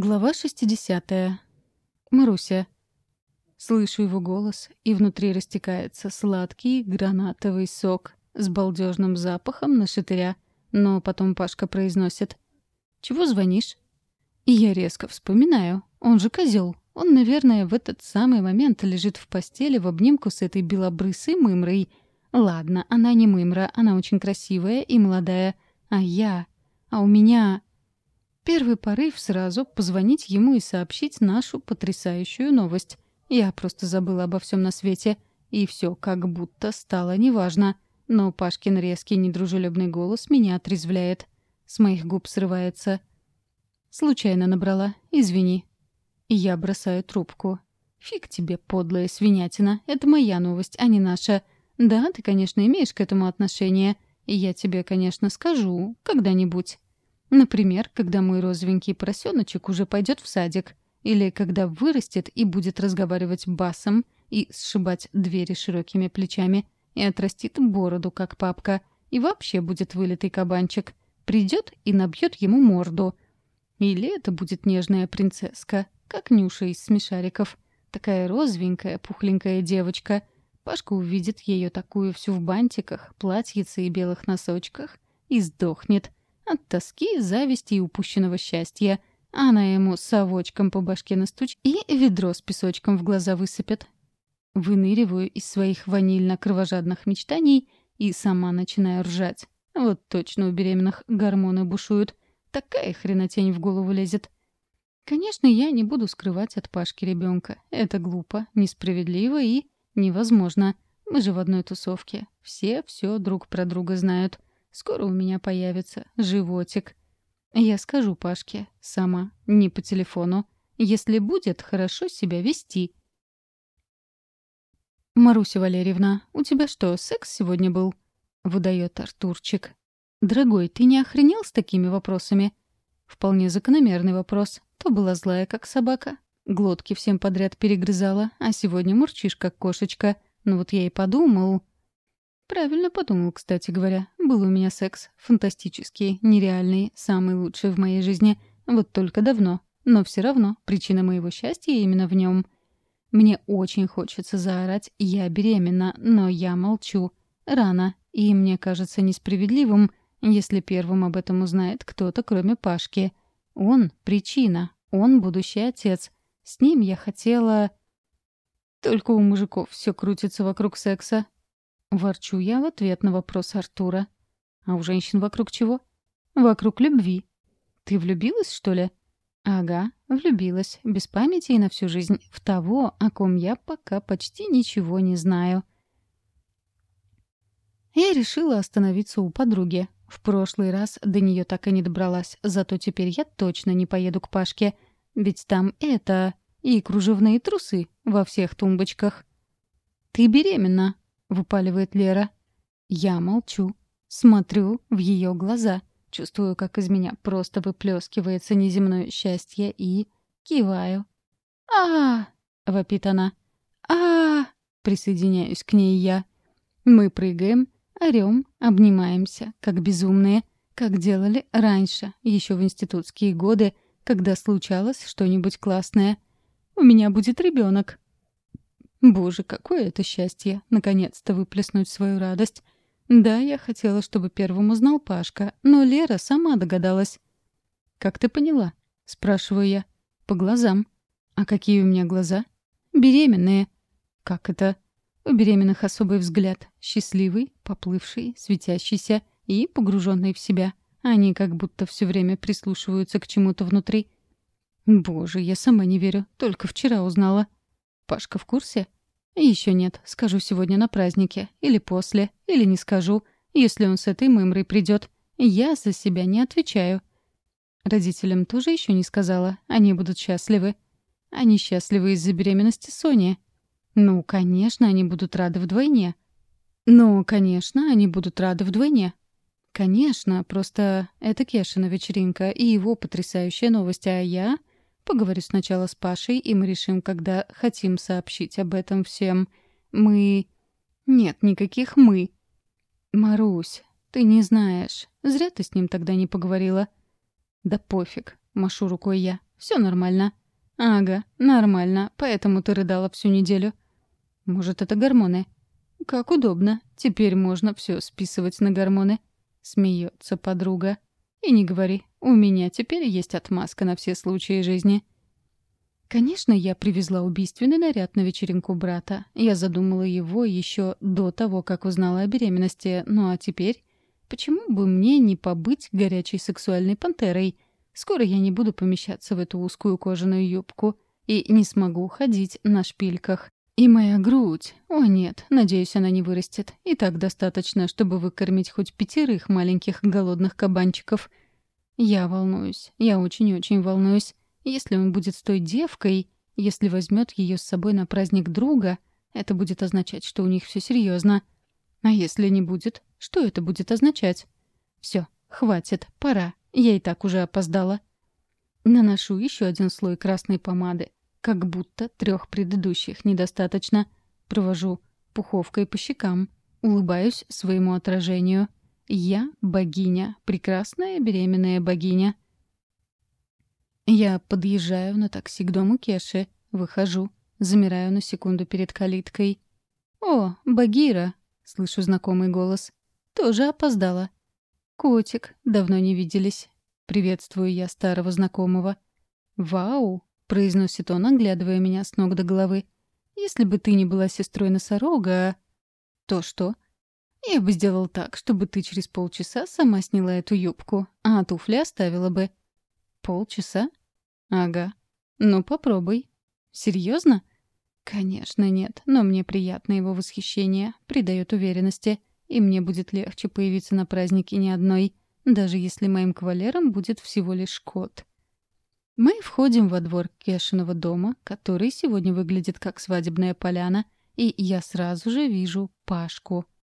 Глава 60. Маруся. Слышу его голос, и внутри растекается сладкий гранатовый сок с балдежным запахом на шатыря. Но потом Пашка произносит. «Чего звонишь?» И я резко вспоминаю. Он же козел. Он, наверное, в этот самый момент лежит в постели в обнимку с этой белобрысой мымрой. Ладно, она не мымра, она очень красивая и молодая. А я... А у меня... Первый порыв сразу — позвонить ему и сообщить нашу потрясающую новость. Я просто забыла обо всем на свете, и все как будто стало неважно. Но Пашкин резкий недружелюбный голос меня отрезвляет. С моих губ срывается. «Случайно набрала. Извини». И я бросаю трубку. «Фиг тебе, подлая свинятина. Это моя новость, а не наша. Да, ты, конечно, имеешь к этому отношение. И я тебе, конечно, скажу. Когда-нибудь». Например, когда мой розовенький поросеночек уже пойдет в садик, или когда вырастет и будет разговаривать басом и сшибать двери широкими плечами, и отрастит бороду, как папка, и вообще будет вылитый кабанчик, придет и набьет ему морду. Или это будет нежная принцесска, как Нюша из смешариков. Такая розовенькая, пухленькая девочка. Пашка увидит ее такую всю в бантиках, платьице и белых носочках и сдохнет — от тоски, зависти и упущенного счастья. Она ему совочком по башке настуч и ведро с песочком в глаза высыпет. Выныриваю из своих ванильно-кровожадных мечтаний и сама начинаю ржать. Вот точно у беременных гормоны бушуют. Такая хренотень в голову лезет. Конечно, я не буду скрывать от Пашки ребенка. Это глупо, несправедливо и невозможно. Мы же в одной тусовке. Все все друг про друга знают. Скоро у меня появится животик. Я скажу Пашке сама, не по телефону, если будет хорошо себя вести. «Маруся Валерьевна, у тебя что, секс сегодня был?» — выдает Артурчик. «Дорогой, ты не охренел с такими вопросами?» Вполне закономерный вопрос. То была злая, как собака. Глотки всем подряд перегрызала, а сегодня мурчишь, как кошечка. Ну вот я и подумал... Правильно подумал, кстати говоря. Был у меня секс. Фантастический, нереальный, самый лучший в моей жизни. Вот только давно. Но все равно причина моего счастья именно в нем. Мне очень хочется заорать «я беременна», но я молчу. Рано. И мне кажется несправедливым, если первым об этом узнает кто-то, кроме Пашки. Он — причина. Он — будущий отец. С ним я хотела... Только у мужиков все крутится вокруг секса. Ворчу я в ответ на вопрос Артура. «А у женщин вокруг чего?» «Вокруг любви». «Ты влюбилась, что ли?» «Ага, влюбилась, без памяти и на всю жизнь, в того, о ком я пока почти ничего не знаю». Я решила остановиться у подруги. В прошлый раз до нее так и не добралась, зато теперь я точно не поеду к Пашке. Ведь там это... и кружевные трусы во всех тумбочках. «Ты беременна», выпаливает Лера. Я молчу. Смотрю в ее глаза. Чувствую, как из меня просто выплескивается неземное счастье и... киваю. а, -а, -а вопит она. а, -а, -а присоединяюсь к ней я. Мы прыгаем, орем, обнимаемся, как безумные, как делали раньше, еще в институтские годы, когда случалось что-нибудь классное. У меня будет ребенок. Боже, какое это счастье! Наконец-то выплеснуть свою радость. Да, я хотела, чтобы первым узнал Пашка, но Лера сама догадалась. «Как ты поняла?» — спрашиваю я. «По глазам». «А какие у меня глаза?» «Беременные». «Как это?» У беременных особый взгляд. Счастливый, поплывший, светящийся и погруженный в себя. Они как будто все время прислушиваются к чему-то внутри. «Боже, я сама не верю. Только вчера узнала». Пашка в курсе? еще нет. Скажу сегодня на празднике. Или после. Или не скажу. Если он с этой мымрой придет. Я за себя не отвечаю. Родителям тоже еще не сказала. Они будут счастливы. Они счастливы из-за беременности Сони. Ну, конечно, они будут рады вдвойне. Ну, конечно, они будут рады вдвойне. Конечно, просто это Кешина вечеринка и его потрясающая новость, а я... Поговорю сначала с Пашей, и мы решим, когда хотим сообщить об этом всем. Мы... Нет, никаких «мы». Марусь, ты не знаешь. Зря ты с ним тогда не поговорила. Да пофиг, машу рукой я. Все нормально. Ага, нормально, поэтому ты рыдала всю неделю. Может, это гормоны? Как удобно. Теперь можно все списывать на гормоны. Смеется подруга. И не говори, у меня теперь есть отмазка на все случаи жизни. Конечно, я привезла убийственный наряд на вечеринку брата. Я задумала его еще до того, как узнала о беременности. Ну а теперь? Почему бы мне не побыть горячей сексуальной пантерой? Скоро я не буду помещаться в эту узкую кожаную юбку и не смогу ходить на шпильках. И моя грудь. О нет, надеюсь, она не вырастет. И так достаточно, чтобы выкормить хоть пятерых маленьких голодных кабанчиков — Я волнуюсь. Я очень-очень волнуюсь. Если он будет с той девкой, если возьмет ее с собой на праздник друга, это будет означать, что у них все серьезно. А если не будет, что это будет означать? Все, хватит, пора. Я и так уже опоздала. Наношу еще один слой красной помады. Как будто трех предыдущих недостаточно. Провожу пуховкой по щекам. Улыбаюсь своему отражению. Я богиня, прекрасная беременная богиня. Я подъезжаю на такси к дому Кеши, выхожу, замираю на секунду перед калиткой. «О, Багира!» — слышу знакомый голос. «Тоже опоздала». «Котик, давно не виделись». Приветствую я старого знакомого. «Вау!» — произносит он, оглядывая меня с ног до головы. «Если бы ты не была сестрой носорога...» а...» «То что?» Я бы сделал так, чтобы ты через полчаса сама сняла эту юбку, а туфли оставила бы. Полчаса? Ага. Ну, попробуй. Серьезно? Конечно, нет, но мне приятно его восхищение, придает уверенности, и мне будет легче появиться на празднике не одной, даже если моим кавалером будет всего лишь кот. Мы входим во двор Кешиного дома, который сегодня выглядит как свадебная поляна, и я сразу же вижу Пашку —